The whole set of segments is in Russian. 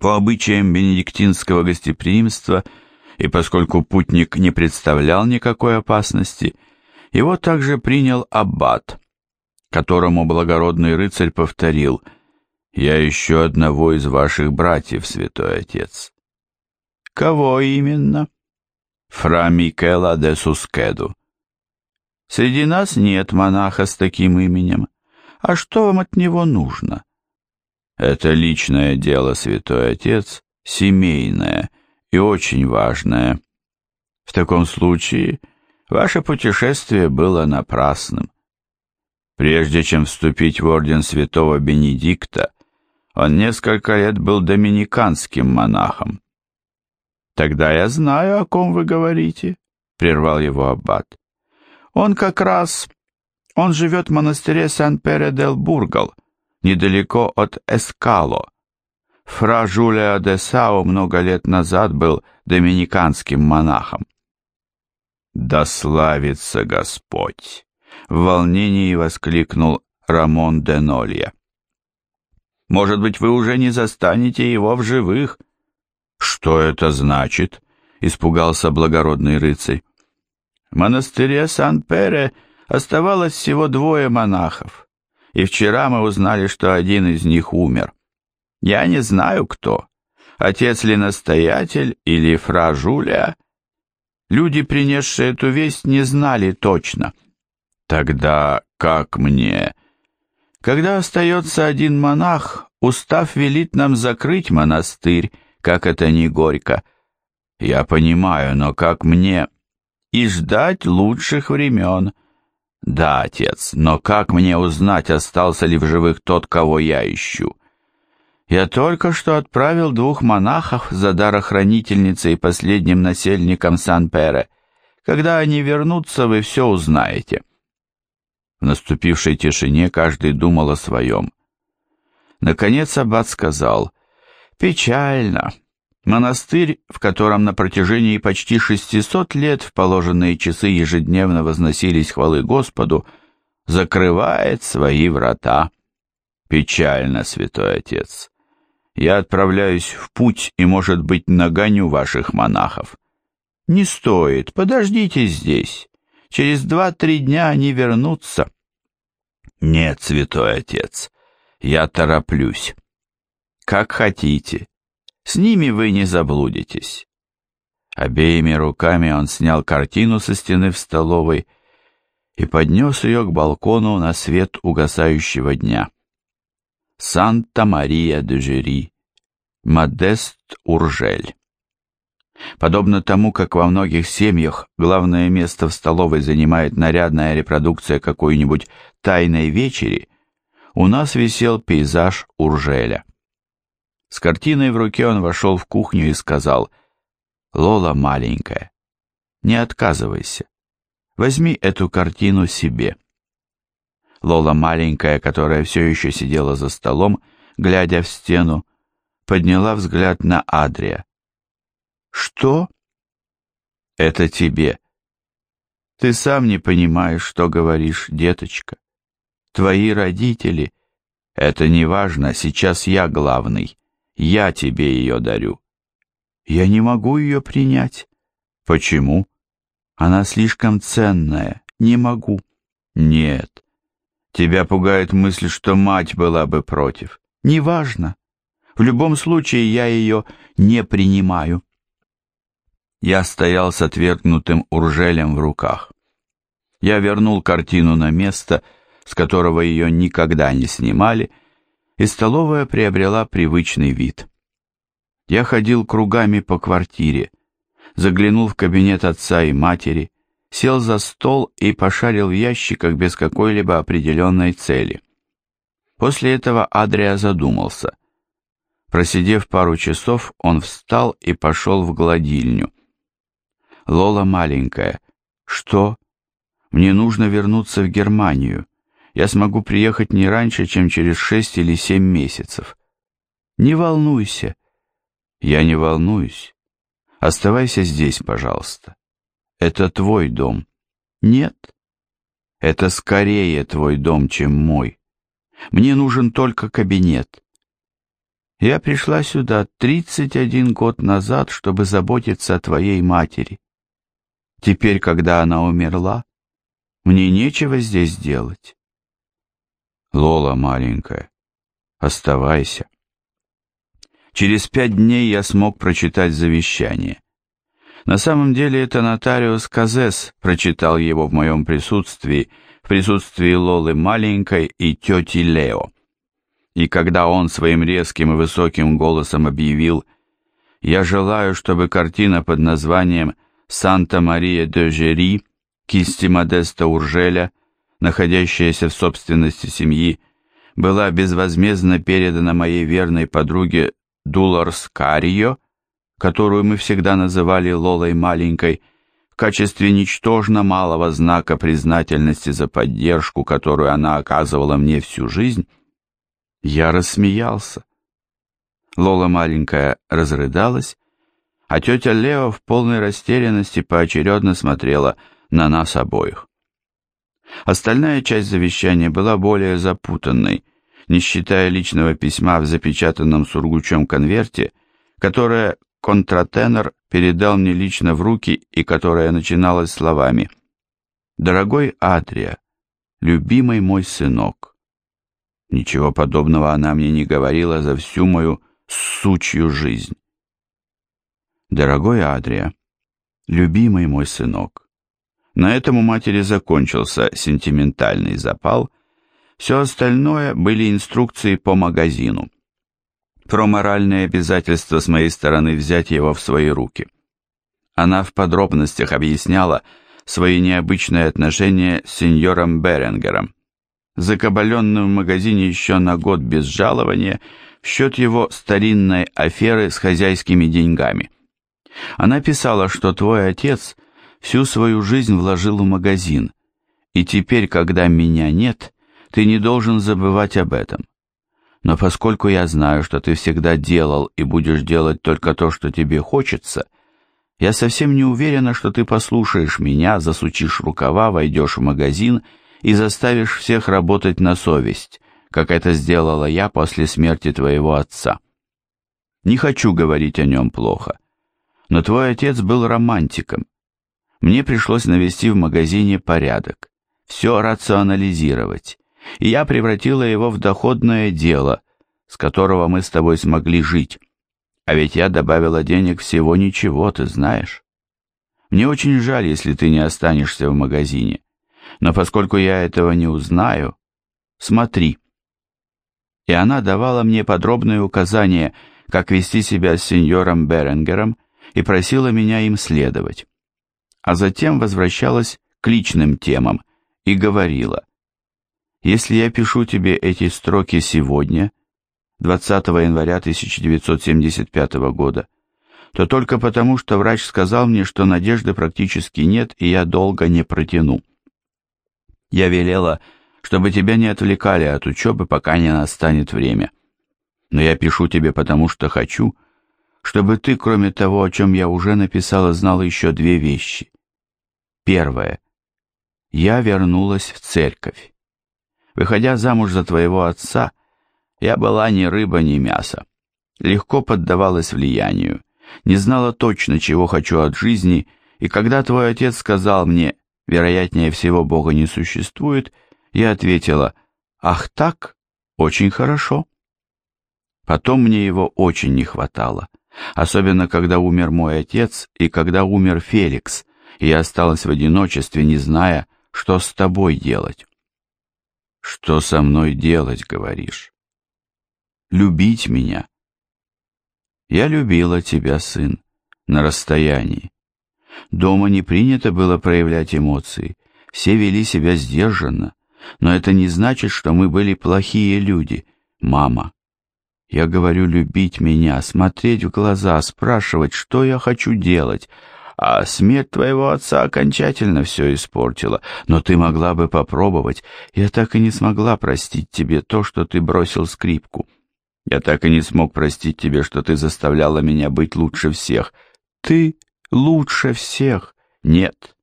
По обычаям бенедиктинского гостеприимства и поскольку путник не представлял никакой опасности, его также принял аббат, которому благородный рыцарь повторил «Я ищу одного из ваших братьев, святой отец». «Кого именно?» «Фра Микела де Сускеду». «Среди нас нет монаха с таким именем. А что вам от него нужно?» Это личное дело, святой отец, семейное и очень важное. В таком случае ваше путешествие было напрасным. Прежде чем вступить в орден святого Бенедикта, он несколько лет был доминиканским монахом. «Тогда я знаю, о ком вы говорите», — прервал его аббат. «Он как раз... Он живет в монастыре Сан-Пере-дел-Бургал, недалеко от Эскало. Фра Жулия де Сао много лет назад был доминиканским монахом. «Да славится Господь!» — в волнении воскликнул Рамон де Нолья. «Может быть, вы уже не застанете его в живых?» «Что это значит?» — испугался благородный рыцарь. В монастыре Сан-Пере оставалось всего двое монахов и вчера мы узнали, что один из них умер. Я не знаю, кто, отец ли настоятель или фра Жулия. Люди, принесшие эту весть, не знали точно. Тогда как мне? Когда остается один монах, устав велит нам закрыть монастырь, как это не горько. Я понимаю, но как мне? И ждать лучших времен — «Да, отец, но как мне узнать, остался ли в живых тот, кого я ищу?» «Я только что отправил двух монахов за дарохранительницей и последним насельником Сан-Пере. Когда они вернутся, вы все узнаете». В наступившей тишине каждый думал о своем. Наконец аббат сказал, «Печально, Монастырь, в котором на протяжении почти 600 лет в положенные часы ежедневно возносились хвалы Господу, закрывает свои врата. Печально, святой отец. Я отправляюсь в путь и, может быть, нагоню ваших монахов. Не стоит, подождите здесь. Через два-три дня они вернутся. Нет, святой отец, я тороплюсь. Как хотите. С ними вы не заблудитесь. Обеими руками он снял картину со стены в столовой и поднес ее к балкону на свет угасающего дня. Санта-Мария-де-Жери, Модест Уржель. Подобно тому, как во многих семьях главное место в столовой занимает нарядная репродукция какой-нибудь тайной вечери, у нас висел пейзаж Уржеля. С картиной в руке он вошел в кухню и сказал, «Лола маленькая, не отказывайся, возьми эту картину себе». Лола маленькая, которая все еще сидела за столом, глядя в стену, подняла взгляд на Адрия. «Что?» «Это тебе. Ты сам не понимаешь, что говоришь, деточка. Твои родители...» «Это не важно, сейчас я главный. Я тебе ее дарю. Я не могу ее принять. Почему? Она слишком ценная. Не могу. Нет. Тебя пугает мысль, что мать была бы против. Неважно. В любом случае я ее не принимаю. Я стоял с отвергнутым уржелем в руках. Я вернул картину на место, с которого ее никогда не снимали, и столовая приобрела привычный вид. Я ходил кругами по квартире, заглянул в кабинет отца и матери, сел за стол и пошарил в ящиках без какой-либо определенной цели. После этого Адрия задумался. Просидев пару часов, он встал и пошел в гладильню. «Лола маленькая, что? Мне нужно вернуться в Германию я смогу приехать не раньше, чем через шесть или семь месяцев. Не волнуйся. Я не волнуюсь. Оставайся здесь, пожалуйста. Это твой дом. Нет. Это скорее твой дом, чем мой. Мне нужен только кабинет. Я пришла сюда 31 год назад, чтобы заботиться о твоей матери. Теперь, когда она умерла, мне нечего здесь делать. Лола, маленькая, оставайся. Через пять дней я смог прочитать завещание. На самом деле это нотариус Казес прочитал его в моем присутствии, в присутствии Лолы маленькой и тети Лео. И когда он своим резким и высоким голосом объявил «Я желаю, чтобы картина под названием «Санта-Мария де Жери» кисти Модеста Уржеля, находящаяся в собственности семьи, была безвозмездно передана моей верной подруге Дуларс Карио, которую мы всегда называли Лолой Маленькой, в качестве ничтожно малого знака признательности за поддержку, которую она оказывала мне всю жизнь, я рассмеялся. Лола Маленькая разрыдалась, а тетя Лео в полной растерянности поочередно смотрела на нас обоих. Остальная часть завещания была более запутанной, не считая личного письма в запечатанном сургучом конверте, которое контратенор передал мне лично в руки и которое начиналось словами «Дорогой Адрия, любимый мой сынок». Ничего подобного она мне не говорила за всю мою сучью жизнь. «Дорогой Адрия, любимый мой сынок». На этом у матери закончился сентиментальный запал, все остальное были инструкции по магазину. Про моральные обязательства с моей стороны взять его в свои руки. Она в подробностях объясняла свои необычные отношения с сеньором Беренгером, закабаленным в магазине еще на год без жалования в счет его старинной аферы с хозяйскими деньгами. Она писала, что твой отец – всю свою жизнь вложил в магазин, и теперь, когда меня нет, ты не должен забывать об этом. Но поскольку я знаю, что ты всегда делал и будешь делать только то, что тебе хочется, я совсем не уверена, что ты послушаешь меня, засучишь рукава, войдешь в магазин и заставишь всех работать на совесть, как это сделала я после смерти твоего отца. Не хочу говорить о нем плохо, но твой отец был романтиком, мне пришлось навести в магазине порядок, все рационализировать, и я превратила его в доходное дело, с которого мы с тобой смогли жить. А ведь я добавила денег всего ничего, ты знаешь. Мне очень жаль, если ты не останешься в магазине, но поскольку я этого не узнаю, смотри. И она давала мне подробные указания, как вести себя с сеньором Беренгером, и просила меня им следовать а затем возвращалась к личным темам и говорила, «Если я пишу тебе эти строки сегодня, 20 января 1975 года, то только потому, что врач сказал мне, что надежды практически нет, и я долго не протяну. Я велела, чтобы тебя не отвлекали от учебы, пока не настанет время. Но я пишу тебе потому, что хочу, чтобы ты, кроме того, о чем я уже написала, знала еще две вещи. Первое. Я вернулась в церковь. Выходя замуж за твоего отца, я была ни рыба, ни мясо. Легко поддавалась влиянию, не знала точно, чего хочу от жизни, и когда твой отец сказал мне, вероятнее всего Бога не существует, я ответила, ах так, очень хорошо. Потом мне его очень не хватало, особенно когда умер мой отец и когда умер Феликс, и я осталась в одиночестве, не зная, что с тобой делать. Что со мной делать, говоришь? Любить меня. Я любила тебя, сын, на расстоянии. Дома не принято было проявлять эмоции, все вели себя сдержанно, но это не значит, что мы были плохие люди, мама. Я говорю любить меня, смотреть в глаза, спрашивать, что я хочу делать, а смерть твоего отца окончательно все испортила. Но ты могла бы попробовать. Я так и не смогла простить тебе то, что ты бросил скрипку. Я так и не смог простить тебе, что ты заставляла меня быть лучше всех. Ты лучше всех. Нет,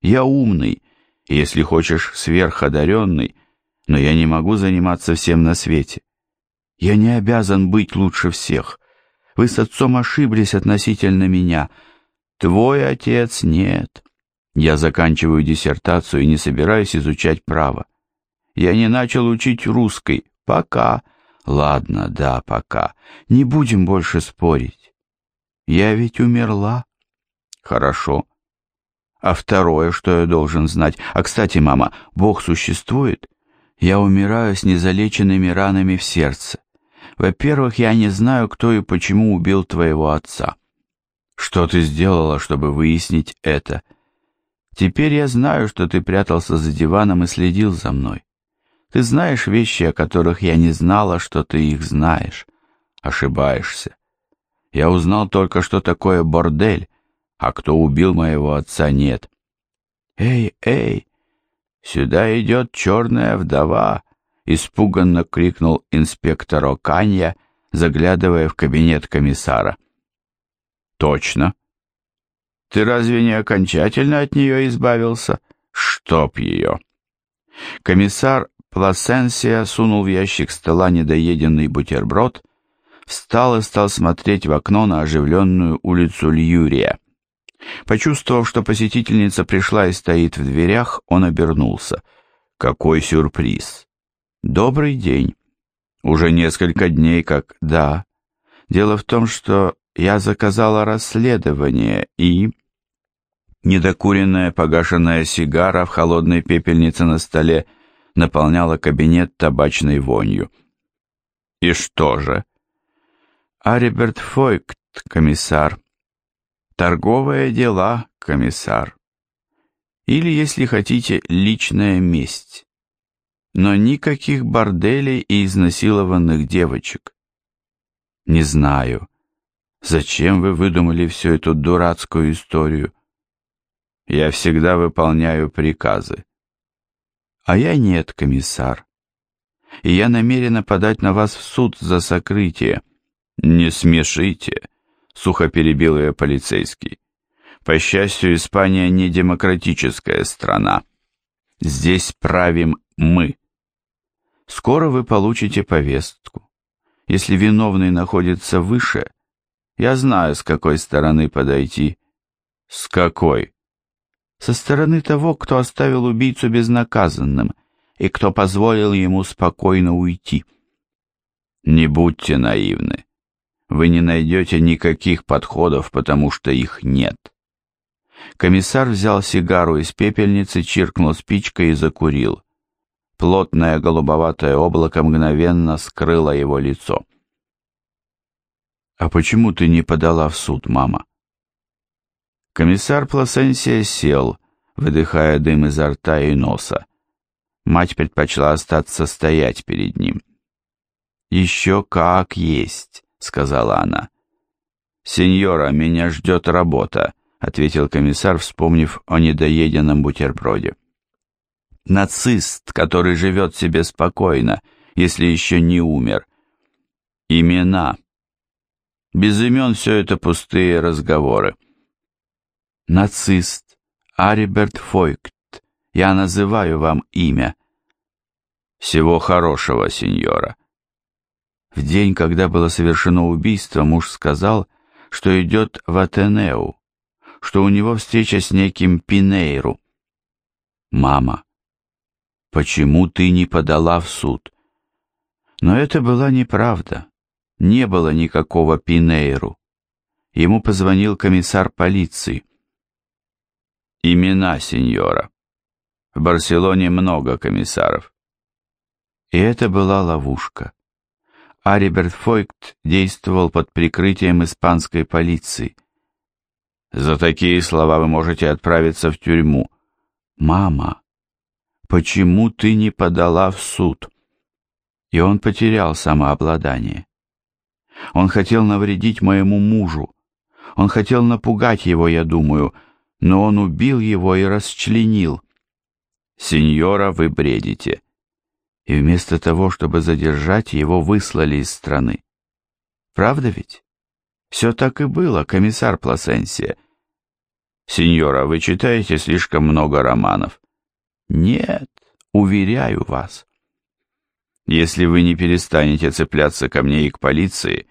я умный, если хочешь, сверходаренный, но я не могу заниматься всем на свете. Я не обязан быть лучше всех. Вы с отцом ошиблись относительно меня. Твой отец нет. Я заканчиваю диссертацию и не собираюсь изучать право. Я не начал учить русской. Пока. Ладно, да, пока. Не будем больше спорить. Я ведь умерла. Хорошо. А второе, что я должен знать? А, кстати, мама, Бог существует? Я умираю с незалеченными ранами в сердце. Во-первых, я не знаю, кто и почему убил твоего отца. Что ты сделала, чтобы выяснить это? Теперь я знаю, что ты прятался за диваном и следил за мной. Ты знаешь вещи, о которых я не знала, что ты их знаешь. Ошибаешься. Я узнал только, что такое бордель, а кто убил моего отца, нет. «Эй, эй, сюда идет черная вдова!» испуганно крикнул инспектор Оканья, заглядывая в кабинет комиссара. «Точно. Ты разве не окончательно от нее избавился? Чтоб ее!» Комиссар Пласенсия сунул в ящик стола недоеденный бутерброд, встал и стал смотреть в окно на оживленную улицу Льюрия. Почувствовав, что посетительница пришла и стоит в дверях, он обернулся. Какой сюрприз! Добрый день. Уже несколько дней как да. Дело в том, что я заказала расследование и... Недокуренная погашенная сигара в холодной пепельнице на столе наполняла кабинет табачной вонью. И что же? Ариберт Фойкт, комиссар. Торговые дела, комиссар. Или, если хотите, личная месть но никаких борделей и изнасилованных девочек. Не знаю, зачем вы выдумали всю эту дурацкую историю. Я всегда выполняю приказы. А я нет, комиссар. И я намерена подать на вас в суд за сокрытие. Не смешите, сухо перебил ее полицейский. По счастью, Испания не демократическая страна. Здесь правим мы. Скоро вы получите повестку. Если виновный находится выше, я знаю, с какой стороны подойти. С какой? Со стороны того, кто оставил убийцу безнаказанным и кто позволил ему спокойно уйти. Не будьте наивны. Вы не найдете никаких подходов, потому что их нет. Комиссар взял сигару из пепельницы, чиркнул спичкой и закурил. Плотное голубоватое облако мгновенно скрыло его лицо. «А почему ты не подала в суд, мама?» Комиссар Пласенсия сел, выдыхая дым изо рта и носа. Мать предпочла остаться стоять перед ним. «Еще как есть», — сказала она. «Сеньора, меня ждет работа», — ответил комиссар, вспомнив о недоеденном бутерброде нацист, который живет себе спокойно, если еще не умер. Имена. Без имен все это пустые разговоры. Нацист, Ариберт Фойкт, я называю вам имя. Всего хорошего, сеньора. В день, когда было совершено убийство, муж сказал, что идет в Атенеу, что у него встреча с неким Пинейру. Мама, почему ты не подала в суд? Но это была неправда. Не было никакого Пинейру. Ему позвонил комиссар полиции. Имена, сеньора. В Барселоне много комиссаров. И это была ловушка. Ариберт Фойкт действовал под прикрытием испанской полиции. За такие слова вы можете отправиться в тюрьму. Мама, почему ты не подала в суд?» И он потерял самообладание. Он хотел навредить моему мужу. Он хотел напугать его, я думаю, но он убил его и расчленил. «Сеньора, вы бредите». И вместо того, чтобы задержать, его выслали из страны. Правда ведь? Все так и было, комиссар Пласенсия. Сеньора, вы читаете слишком много романов. Нет, уверяю вас. Если вы не перестанете цепляться ко мне и к полиции,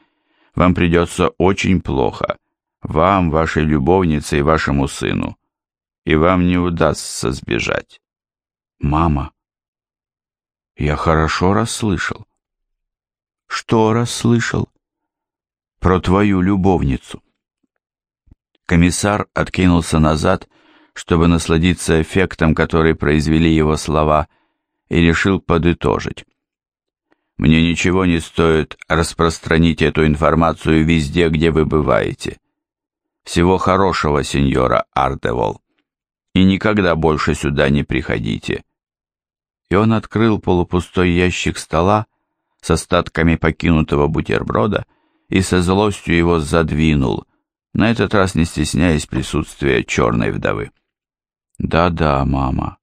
вам придется очень плохо. Вам, вашей любовнице и вашему сыну. И вам не удастся сбежать. Мама. Я хорошо расслышал. Что расслышал? Про твою любовницу. Комиссар откинулся назад, чтобы насладиться эффектом, который произвели его слова, и решил подытожить. Мне ничего не стоит распространить эту информацию везде, где вы бываете. Всего хорошего, сеньора Ардевол. И никогда больше сюда не приходите. И он открыл полупустой ящик стола с остатками покинутого бутерброда и со злостью его задвинул, на этот раз не стесняясь присутствия черной вдовы. «Да-да, мама,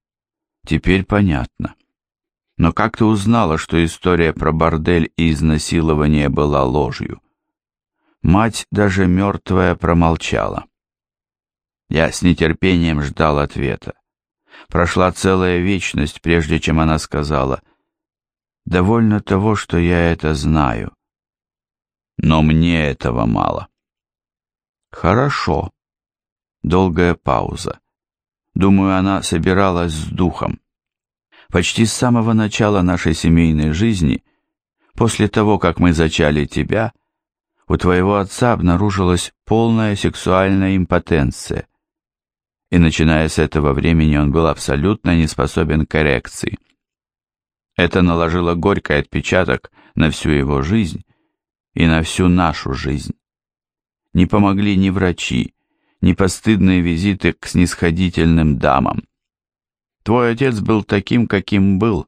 теперь понятно». Но как ты узнала, что история про бордель и изнасилование была ложью? Мать, даже мертвая, промолчала. Я с нетерпением ждал ответа. Прошла целая вечность, прежде чем она сказала, «Довольно того, что я это знаю. Но мне этого мало». «Хорошо». Долгая пауза. Думаю, она собиралась с духом. Почти с самого начала нашей семейной жизни, после того, как мы зачали тебя, у твоего отца обнаружилась полная сексуальная импотенция. И начиная с этого времени он был абсолютно не способен к коррекции. Это наложило горький отпечаток на всю его жизнь и на всю нашу жизнь. Не помогли ни врачи, ни постыдные визиты к снисходительным дамам. Твой отец был таким, каким был,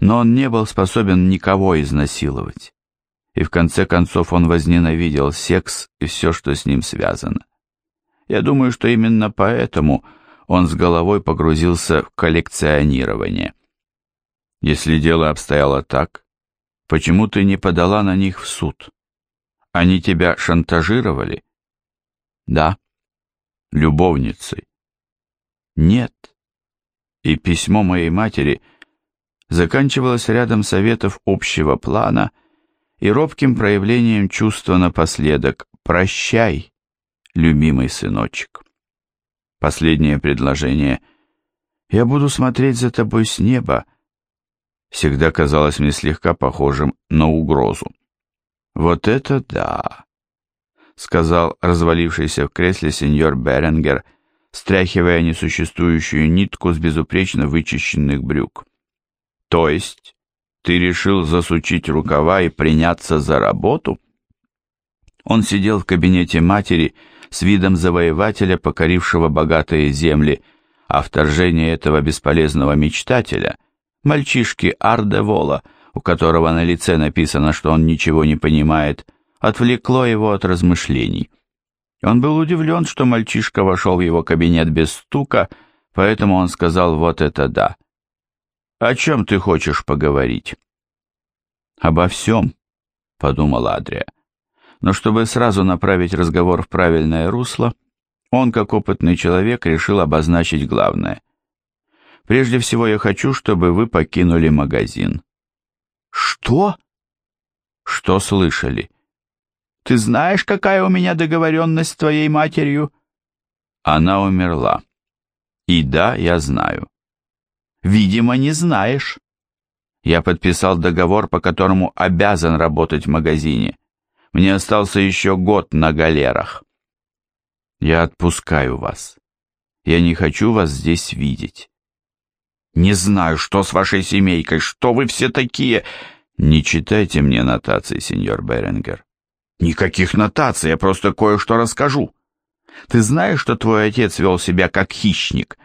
но он не был способен никого изнасиловать. И в конце концов он возненавидел секс и все, что с ним связано. Я думаю, что именно поэтому он с головой погрузился в коллекционирование. Если дело обстояло так, почему ты не подала на них в суд? Они тебя шантажировали? Да. Любовницей? Нет и письмо моей матери заканчивалось рядом советов общего плана и робким проявлением чувства напоследок «Прощай, любимый сыночек». Последнее предложение «Я буду смотреть за тобой с неба» всегда казалось мне слегка похожим на угрозу. «Вот это да!» — сказал развалившийся в кресле сеньор Беренгер, стряхивая несуществующую нитку с безупречно вычищенных брюк. «То есть ты решил засучить рукава и приняться за работу?» Он сидел в кабинете матери с видом завоевателя, покорившего богатые земли, а вторжение этого бесполезного мечтателя, мальчишки Ардевола, у которого на лице написано, что он ничего не понимает, отвлекло его от размышлений. Он был удивлен, что мальчишка вошел в его кабинет без стука, поэтому он сказал «вот это да». «О чем ты хочешь поговорить?» «Обо всем», — подумал Адрия. Но чтобы сразу направить разговор в правильное русло, он, как опытный человек, решил обозначить главное. «Прежде всего я хочу, чтобы вы покинули магазин». «Что?» «Что слышали?» Ты знаешь, какая у меня договоренность с твоей матерью?» Она умерла. И да, я знаю. Видимо, не знаешь. Я подписал договор, по которому обязан работать в магазине. Мне остался еще год на галерах. Я отпускаю вас. Я не хочу вас здесь видеть. Не знаю, что с вашей семейкой, что вы все такие. Не читайте мне нотации, сеньор Беренгер. Никаких нотаций, я просто кое-что расскажу. Ты знаешь, что твой отец вел себя как хищник?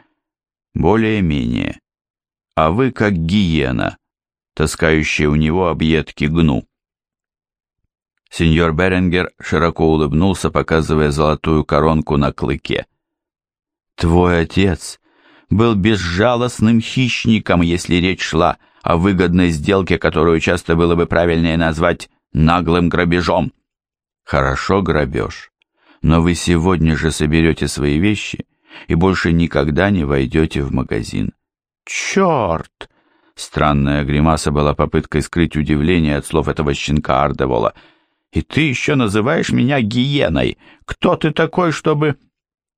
Более-менее. А вы как гиена, таскающая у него объедки гну. Сеньор Беренгер широко улыбнулся, показывая золотую коронку на клыке. Твой отец был безжалостным хищником, если речь шла о выгодной сделке, которую часто было бы правильнее назвать наглым грабежом. Хорошо грабеж, но вы сегодня же соберете свои вещи и больше никогда не войдете в магазин. Черт! Странная гримаса была попыткой скрыть удивление от слов этого щенка Ардевола. «И ты еще называешь меня гиеной? Кто ты такой, чтобы...»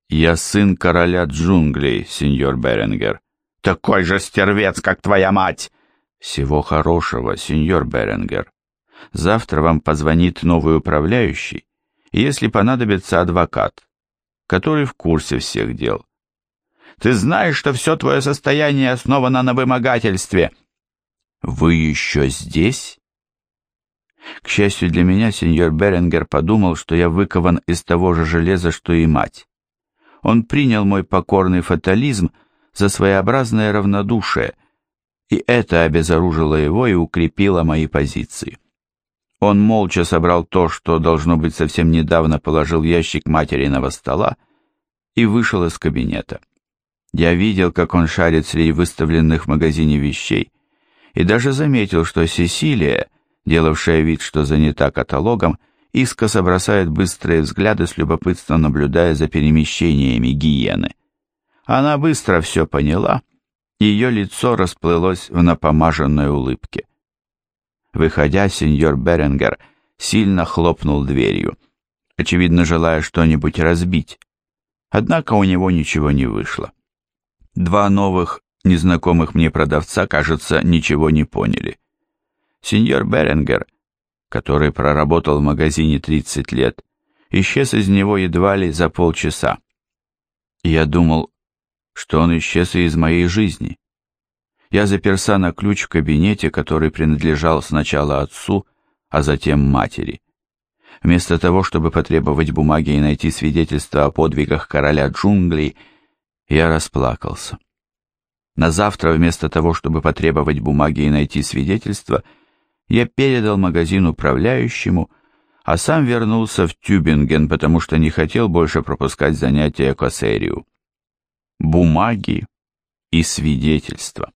«Я сын короля джунглей, сеньор Беренгер». «Такой же стервец, как твоя мать!» «Всего хорошего, сеньор Беренгер. Завтра вам позвонит новый управляющий, и если понадобится адвокат, который в курсе всех дел. Ты знаешь, что все твое состояние основано на вымогательстве. Вы еще здесь? К счастью для меня, сеньор Беренгер подумал, что я выкован из того же железа, что и мать. Он принял мой покорный фатализм за своеобразное равнодушие, и это обезоружило его и укрепило мои позиции. Он молча собрал то, что, должно быть, совсем недавно положил ящик материного стола, и вышел из кабинета. Я видел, как он шарит среди выставленных в магазине вещей, и даже заметил, что Сесилия, делавшая вид, что занята каталогом, искоса бросает быстрые взгляды с любопытством, наблюдая за перемещениями гиены. Она быстро все поняла, и ее лицо расплылось в напомаженной улыбке. Выходя, сеньор Беренгер сильно хлопнул дверью, очевидно, желая что-нибудь разбить. Однако у него ничего не вышло. Два новых, незнакомых мне продавца, кажется, ничего не поняли. Сеньор Беренгер, который проработал в магазине 30 лет, исчез из него едва ли за полчаса. я думал, что он исчез и из моей жизни. Я заперся на ключ в кабинете, который принадлежал сначала отцу, а затем матери. Вместо того, чтобы потребовать бумаги и найти свидетельство о подвигах короля джунглей, я расплакался. На завтра, вместо того, чтобы потребовать бумаги и найти свидетельство, я передал магазин управляющему, а сам вернулся в Тюбинген, потому что не хотел больше пропускать занятия Косерию. Бумаги и свидетельства.